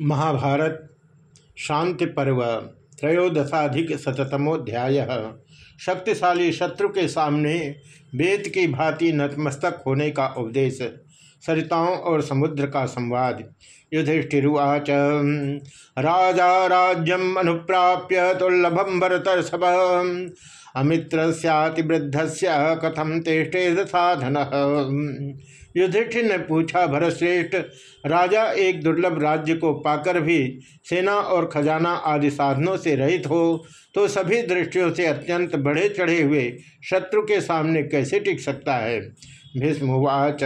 महाभारत शांति पर्व त्रयोदशाधिक शतमोध्याय शक्तिशाली शत्रु के सामने वेद की भांति नतमस्तक होने का उपदेश सरिताओं और समुद्र का संवाद। युधिष्ठिरुवाच, राजा राज्यम अनुप्राप्य दुर्लभम भरतर्षभ अमित्र सतिवृद्ध से कथम तेष्टे साधन। युधिष्ठिर ने पूछा, भरतश्रेष्ठ, राजा एक दुर्लभ राज्य को पाकर भी सेना और खजाना आदि साधनों से रहित हो तो सभी दृष्टियों से अत्यंत बढ़े चढ़े हुए शत्रु के सामने कैसे टिक सकता है? भीष्मवाच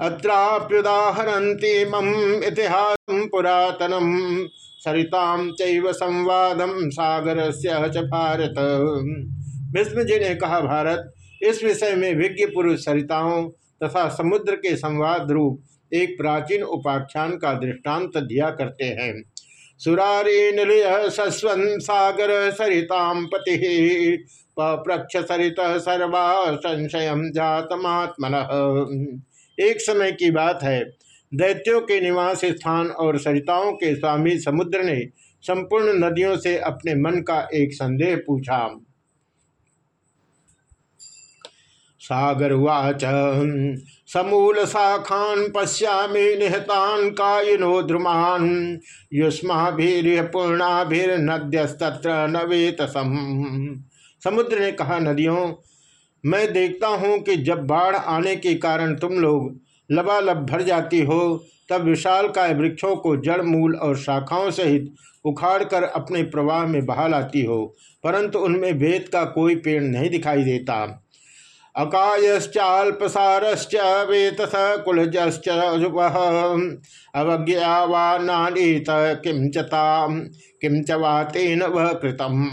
अत्राप्युदाहरती मम इतिहास पुरातनम। सरिताम चैव संवादम सागर से भारत। भीष्म जी ने कहा, भारत, इस विषय में विज्ञ पुरुष सरिताओं तथा समुद्र के संवाद रूप एक प्राचीन उपाख्यान का दृष्टांत दिया करते हैं। सुरारी निलय सस्वन सागर सरिताम पति। पप्रक्ष सरित सर्वा संशय जातमात्मन। एक समय की बात है, दैत्यों के निवास स्थान और सरिताओं के स्वामी समुद्र ने संपूर्ण नदियों से अपने मन का एक संदेह पूछा। सागरवाच। समूल शाखान पश्यामी निहतान कायनो द्रुमान। युष्माभिर पूर्णाभिर्नद्यस्तत्र नवेतसम। समुद्र ने कहा, नदियों, मैं देखता हूँ कि जब बाढ़ आने के कारण तुम लोग लबालब भर जाती हो, तब विशाल काय वृक्षों को जड़ मूल और शाखाओं सहित उखाड़कर अपने प्रवाह में बहा लाती हो, परंतु उनमें वेद का कोई पेड़ नहीं दिखाई देता। अकायश्चाल्पसारश्च वेतस कुलजश्च अवज्ञावानीत किम चता किम चवा तेन वह कृतम।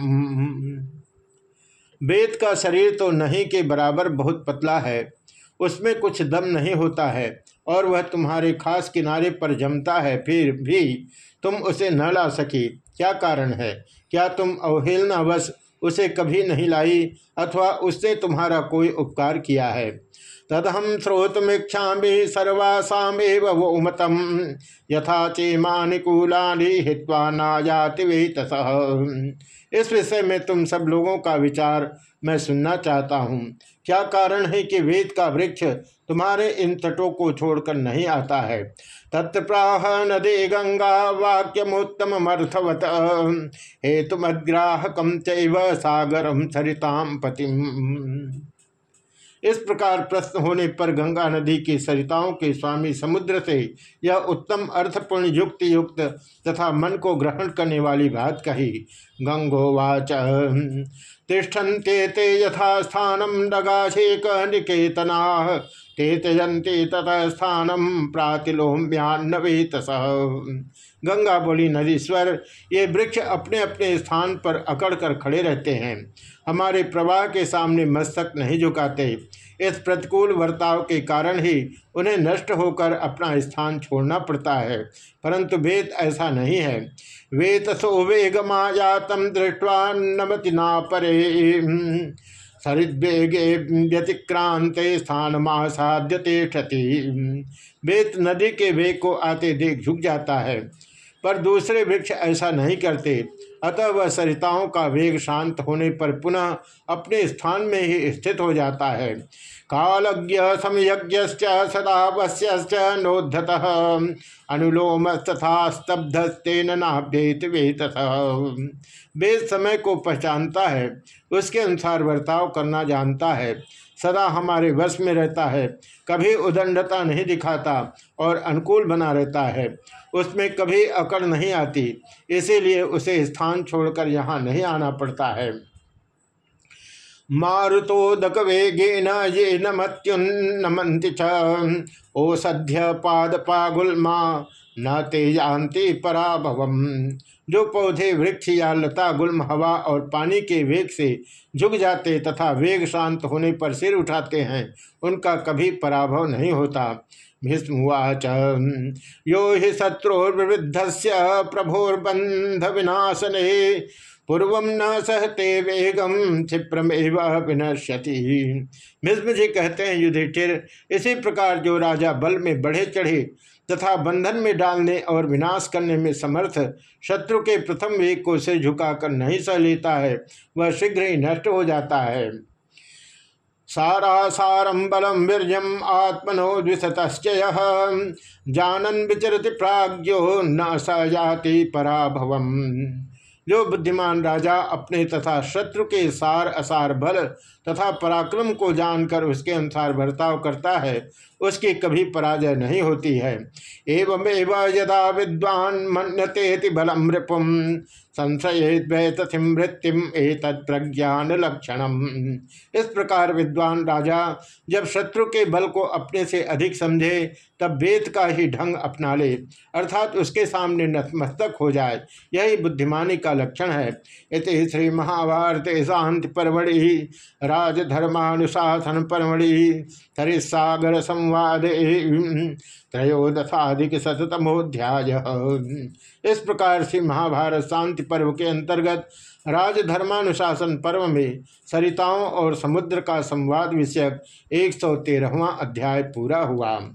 वेद का शरीर तो नहीं के बराबर बहुत पतला है। उसमें कुछ दम नहीं होता है और वह तुम्हारे खास किनारे पर जमता है, फिर भी तुम उसे न ला सकी। क्या कारण है? क्या तुम अवहेलनावश उसे कभी नहीं लाई अथवा उससे तुम्हारा कोई उपकार किया है। तदहम श्रोतमीक्षा भी सर्वासामेव उमतम यथा चेमानुकूलानि हित्वा नायाति वेतस। इस विषय में तुम सब लोगों का विचार मैं सुनना चाहता हूँ। क्या कारण है कि वेद का वृक्ष तुम्हारे इन तटों को छोड़कर नहीं आता है? तत्प्राह नदी गंगा वाक्यमोत्तम अर्थवत हेतुमद्राहकम चैव सागरम सरिताम पतिम। इस प्रकार प्रश्न होने पर गंगा नदी की सरिताओं के स्वामी समुद्र से यह उत्तम अर्थपूर्ण युक्ति युक्त तथा मन को ग्रहण करने वाली बात कही। गंगोवाच तिष्ठन्ते ते यथा स्थानम डगाशेक निकेतना। ते त्यजंते तथा स्थानम प्रातिलोम्यान्नवेतस गंगा बोली, नदीश्वर, ये वृक्ष अपने अपने स्थान पर अकड़ कर खड़े रहते हैं। हमारे प्रवाह के सामने मस्तक नहीं झुकाते। इस प्रतिकूल वर्ताव के कारण ही उन्हें नष्ट होकर अपना स्थान छोड़ना पड़ता है। परंतु वेद ऐसा नहीं है। वेतसो वेगमायातम दृष्टवा नमति ना परे सरिद्वेगे व्यतिक्रांत स्थान महासाध्य क्षति। वेत नदी के वेग को आते देख झुक जाता है। पर दूसरे वृक्ष ऐसा नहीं करते। अतः वह सरिताओं का वेग शांत होने पर पुनः अपने स्थान में ही स्थित हो जाता है। कालज्ञ समयज्ञ सदा वश्य नोद्धत। अनुलोम तथा स्तब्धस्तेन नाभ्येत वेत वेद समय को पहचानता है। उसके अनुसार वर्ताव करना जानता है। सदा हमारे वश में रहता है, कभी उदंडता नहीं दिखाता और अनुकूल बना रहता है। उसमें कभी अकड़ नहीं आती, इसीलिए उसे स्थान छोड़कर यहाँ नहीं आना पड़ता है। मारुतोदक वेगेन ये नमत्युन्नमंति ओसध्य पाद पागुलमा न ते जानते पराभवम। जो पौधे वृक्ष या लता, गुलम, हवा और पानी के वेग से झुक जाते तथा वेग शांत होने पर सिर उठाते हैं, उनका कभी पराभव नहीं होता। भीष्मवाच यो हि शत्रुर्विवृद्ध से प्रभोर्बंध विनाशने पूर्व न सहते वेगम क्षिप्रमेव विनश्यति। भीष्म जी कहते हैं, युधिष्ठिर, इसी प्रकार जो राजा बल में बढ़े चढ़े तथा बंधन में डालने और विनाश करने में समर्थ शत्रु के प्रथम वेग को से झुकाकर नहीं सह लेता है, वह शीघ्र ही नष्ट हो जाता है। सारा सारम बलम वीरजम आत्मनो द्विशत जानन विचरति प्राज्ञो न स जाति पराभवम। जो बुद्धिमान राजा अपने तथा शत्रु के सार असार बल तथा पराक्रम को जानकर उसके अनुसार बर्ताव करता है उसकी कभी पराजय नहीं होती है। एवं यदा विद्वान मनते बलम रिपुम संशय मृत्युम एक प्रज्ञान लक्षणम इस प्रकार विद्वान राजा जब शत्रु के बल को अपने से अधिक समझे, तब वेद का ही ढंग अपना ले। अर्थात उसके सामने नतमस्तक हो जाए, यही बुद्धिमानी का लक्षण है। इति श्री महाभारत शांति परमढ़ि राजधर्मानुशासन परमढ़ि थरिसागर संवाद त्रयोदशाधिक शतमोध्याय इस प्रकार से महाभारत शांति पर्व के अंतर्गत राजधर्मानुशासन पर्व में सरिताओं और समुद्र का संवाद विषयक एक सौ तेरहवा अध्याय पूरा हुआ।